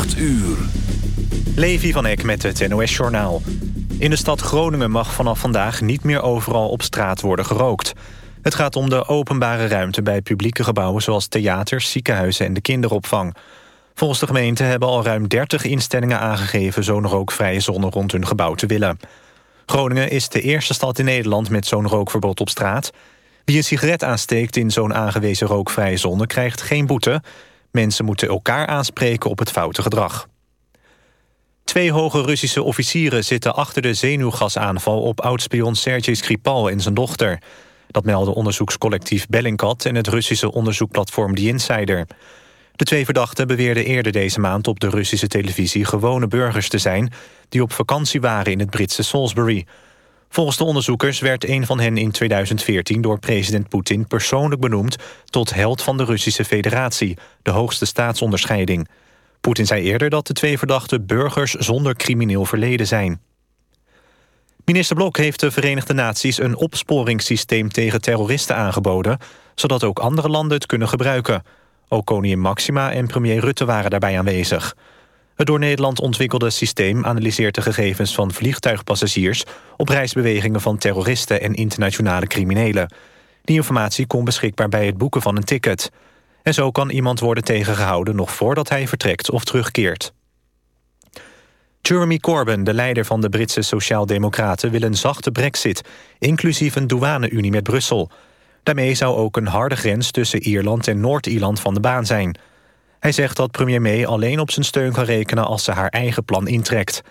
8 uur. Levi van Eck met het NOS-journaal. In de stad Groningen mag vanaf vandaag niet meer overal op straat worden gerookt. Het gaat om de openbare ruimte bij publieke gebouwen... zoals theaters, ziekenhuizen en de kinderopvang. Volgens de gemeente hebben al ruim 30 instellingen aangegeven... zo'n rookvrije zone rond hun gebouw te willen. Groningen is de eerste stad in Nederland met zo'n rookverbod op straat. Wie een sigaret aansteekt in zo'n aangewezen rookvrije zone... krijgt geen boete. Mensen moeten elkaar aanspreken op het foute gedrag. Twee hoge Russische officieren zitten achter de zenuwgasaanval... op oudspion Sergei Skripal en zijn dochter. Dat melden onderzoekscollectief Bellingcat... en het Russische onderzoekplatform The Insider. De twee verdachten beweerden eerder deze maand op de Russische televisie... gewone burgers te zijn die op vakantie waren in het Britse Salisbury. Volgens de onderzoekers werd een van hen in 2014 door president Poetin persoonlijk benoemd tot held van de Russische Federatie, de hoogste staatsonderscheiding. Poetin zei eerder dat de twee verdachten burgers zonder crimineel verleden zijn. Minister Blok heeft de Verenigde Naties een opsporingssysteem tegen terroristen aangeboden, zodat ook andere landen het kunnen gebruiken. Ook koningin Maxima en premier Rutte waren daarbij aanwezig. Het door Nederland ontwikkelde systeem analyseert de gegevens van vliegtuigpassagiers op reisbewegingen van terroristen en internationale criminelen. Die informatie komt beschikbaar bij het boeken van een ticket. En zo kan iemand worden tegengehouden nog voordat hij vertrekt of terugkeert. Jeremy Corbyn, de leider van de Britse Sociaaldemocraten... wil een zachte brexit, inclusief een douane-unie met Brussel. Daarmee zou ook een harde grens tussen Ierland en Noord-Ierland van de baan zijn. Hij zegt dat premier May alleen op zijn steun kan rekenen... als ze haar eigen plan intrekt.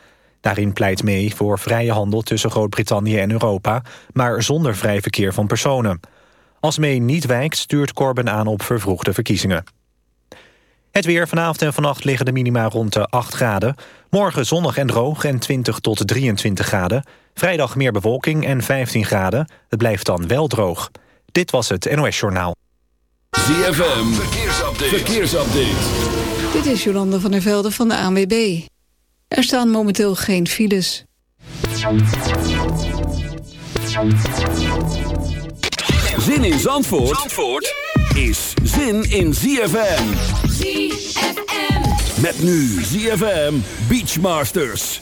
Daarin pleit May voor vrije handel tussen Groot-Brittannië en Europa... maar zonder vrij verkeer van personen. Als May niet wijkt, stuurt Corbyn aan op vervroegde verkiezingen. Het weer. Vanavond en vannacht liggen de minima rond de 8 graden. Morgen zonnig en droog en 20 tot 23 graden. Vrijdag meer bewolking en 15 graden. Het blijft dan wel droog. Dit was het NOS Journaal. ZFM. Verkeersupdate. Verkeersupdate. Dit is Jolande van der Velde van de ANWB. Er staan momenteel geen files. Zin in Zandvoort, Zandvoort is zin in ZFM. ZFM. Met nu ZFM Beachmasters.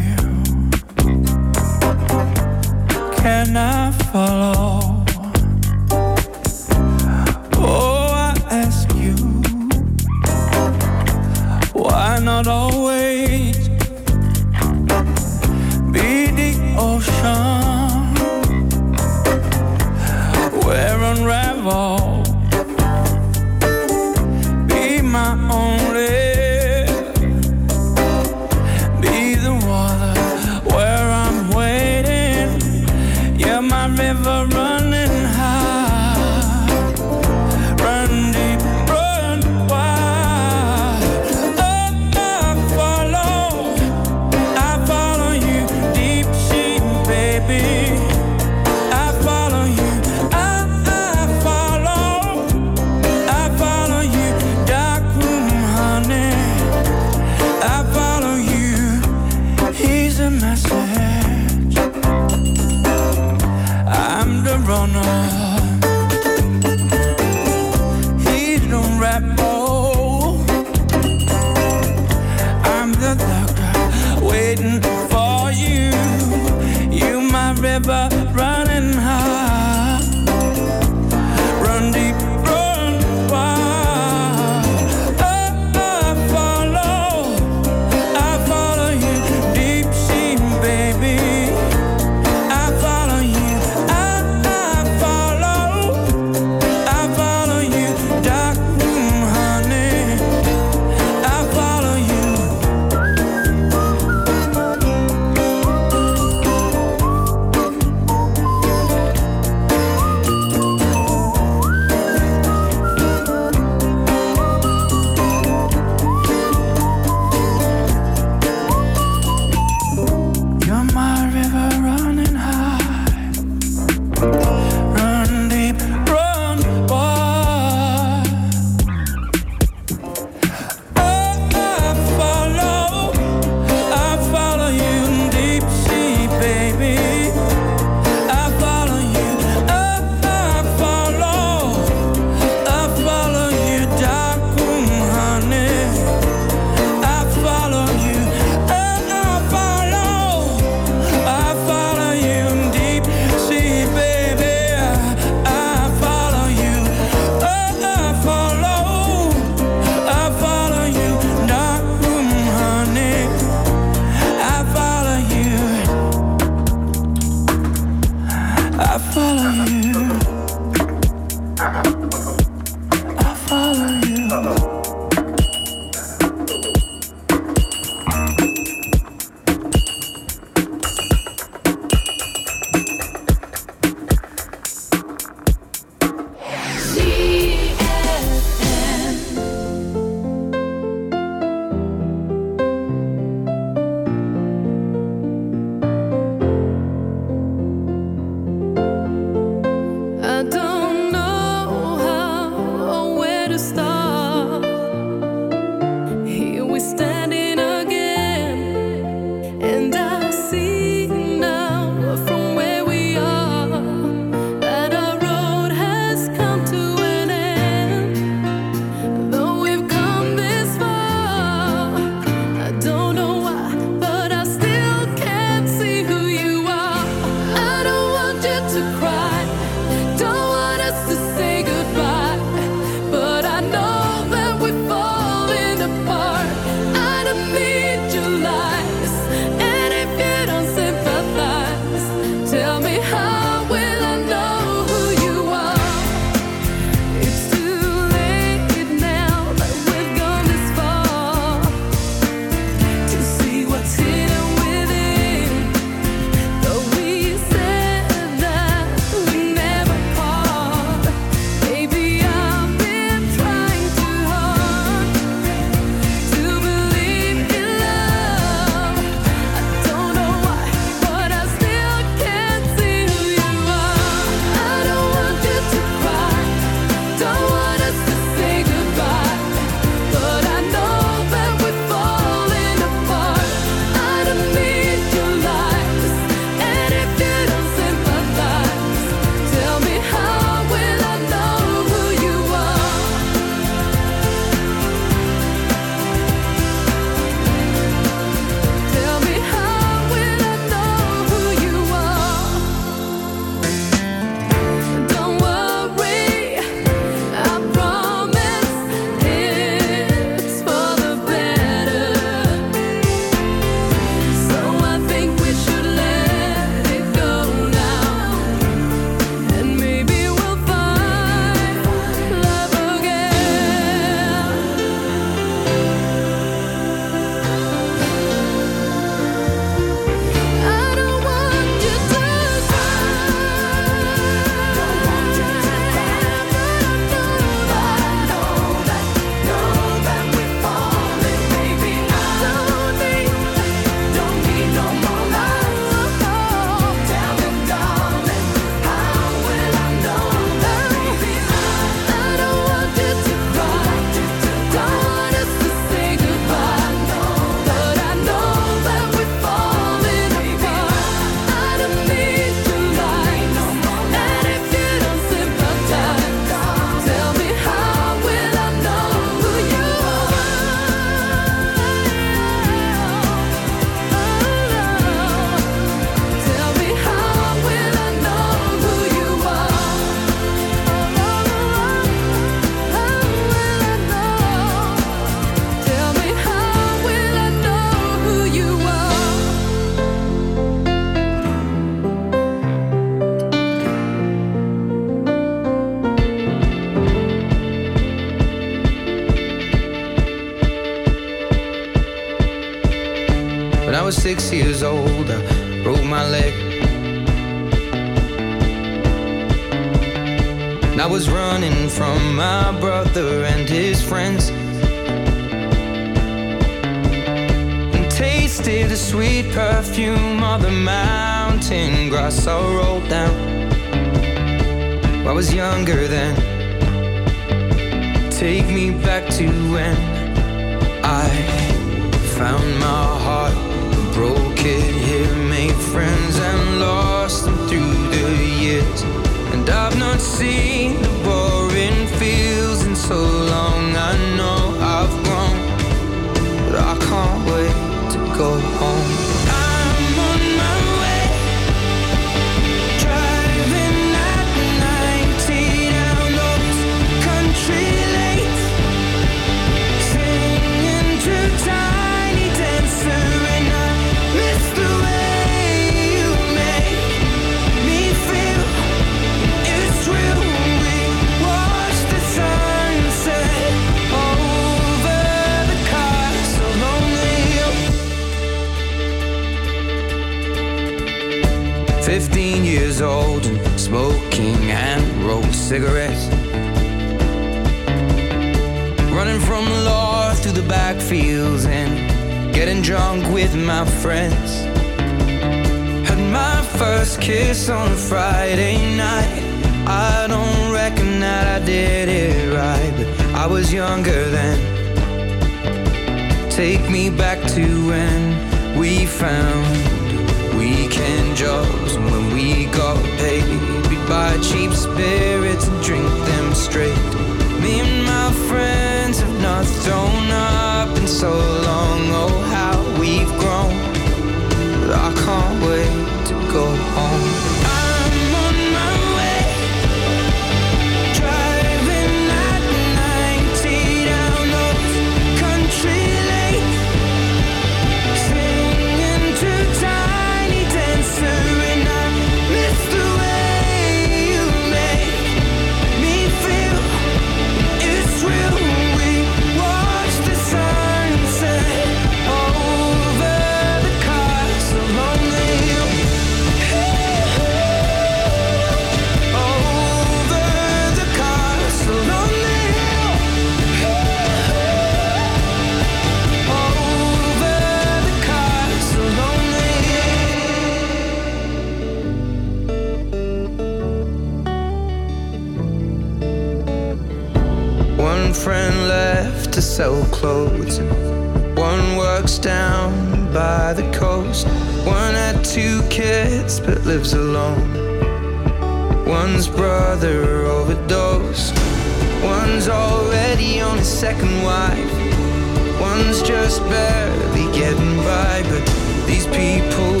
second wife. One's just barely getting by, but these people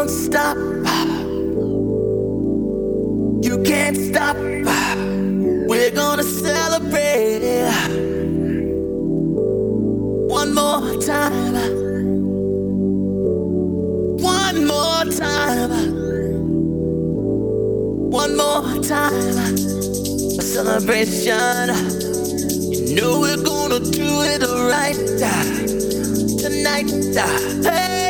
we don't stop. You can't stop. We're gonna celebrate one more time. One more time. One more time. A celebration. You know we're gonna do it right tonight. Hey,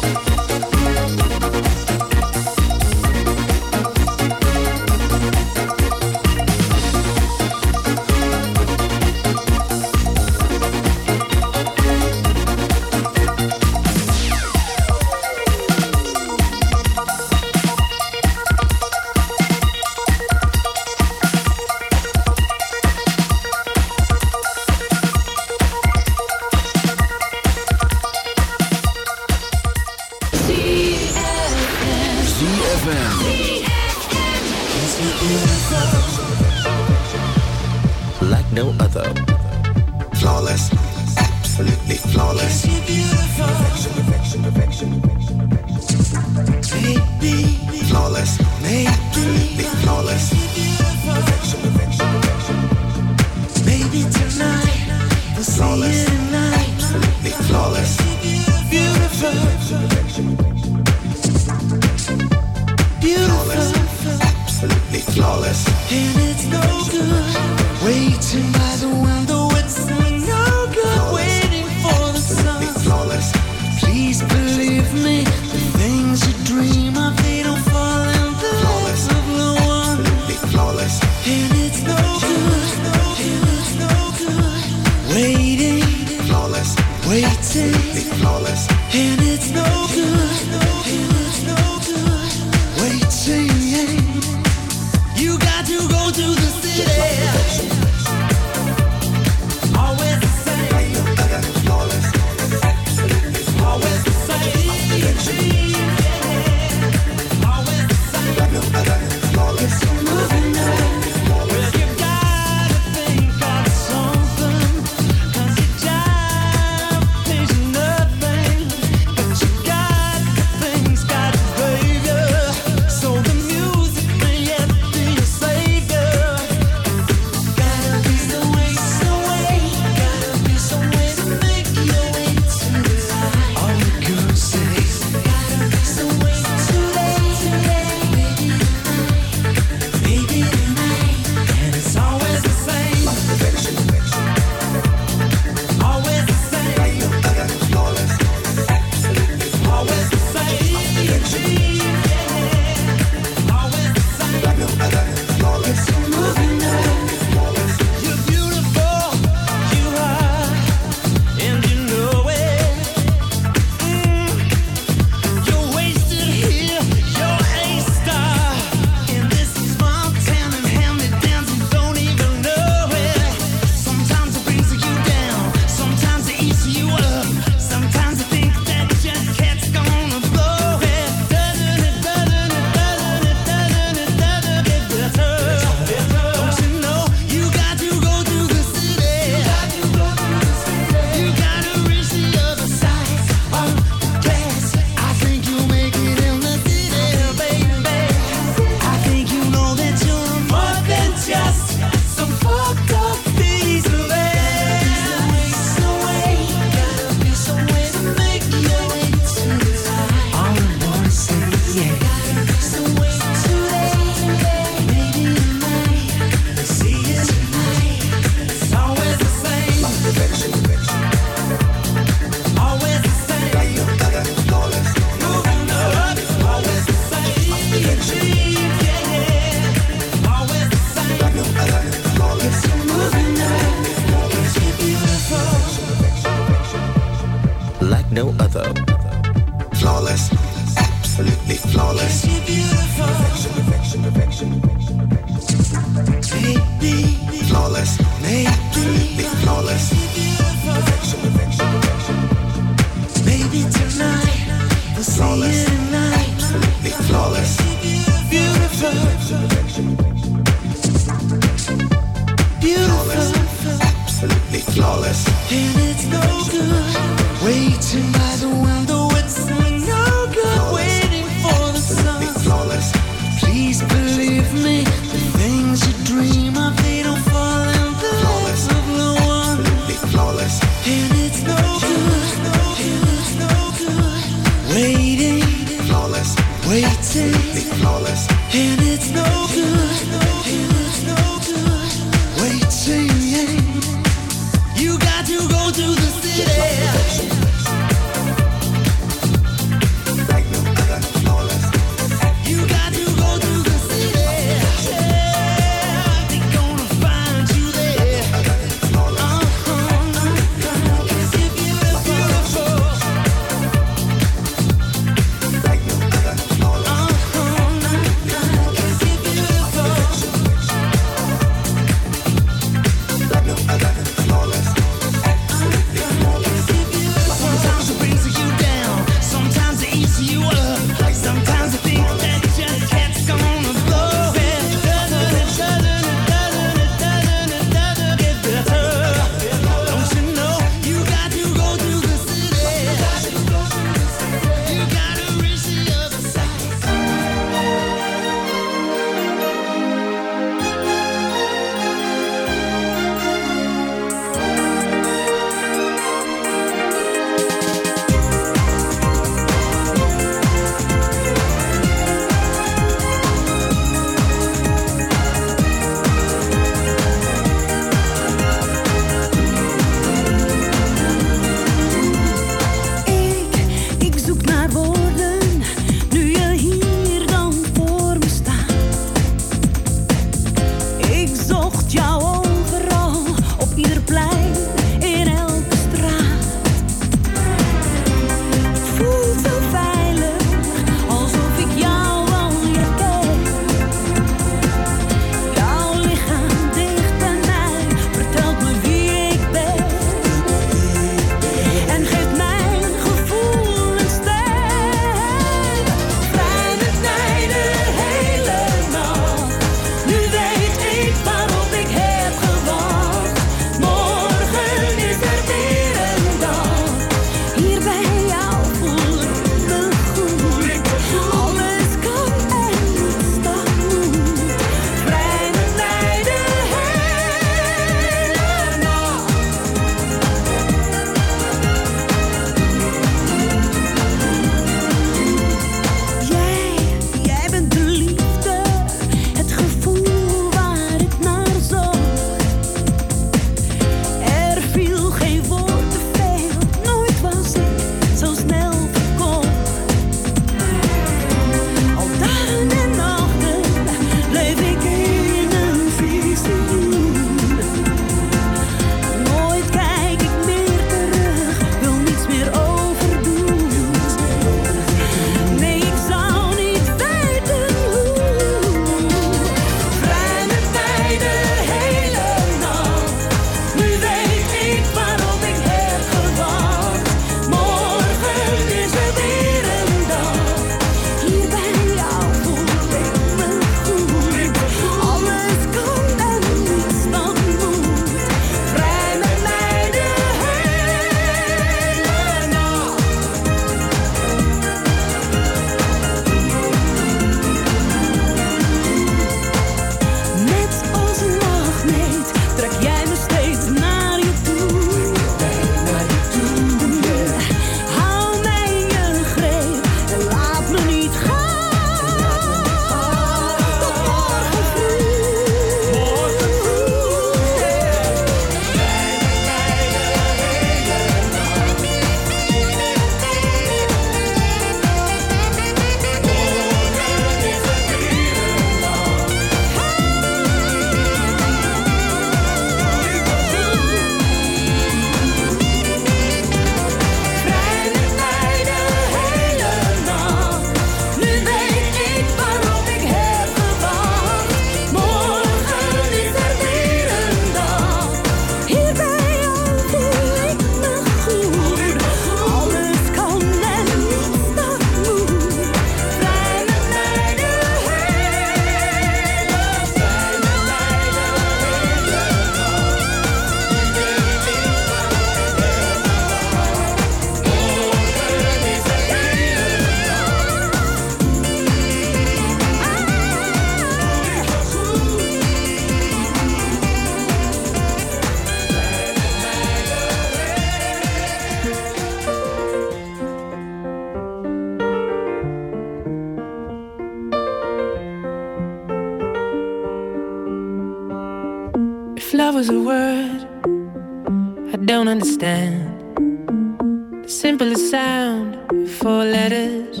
understand the simplest sound, four letters.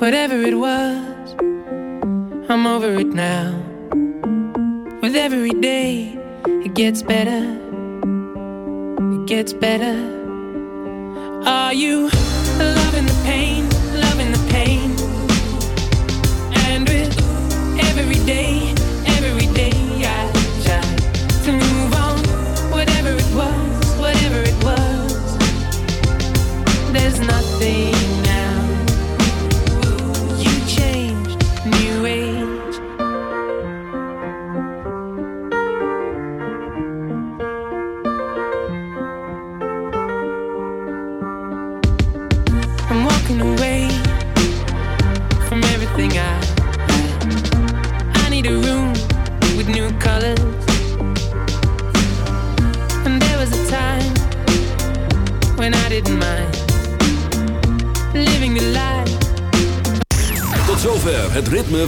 Whatever it was, I'm over it now. With every day, it gets better. It gets better. Are you loving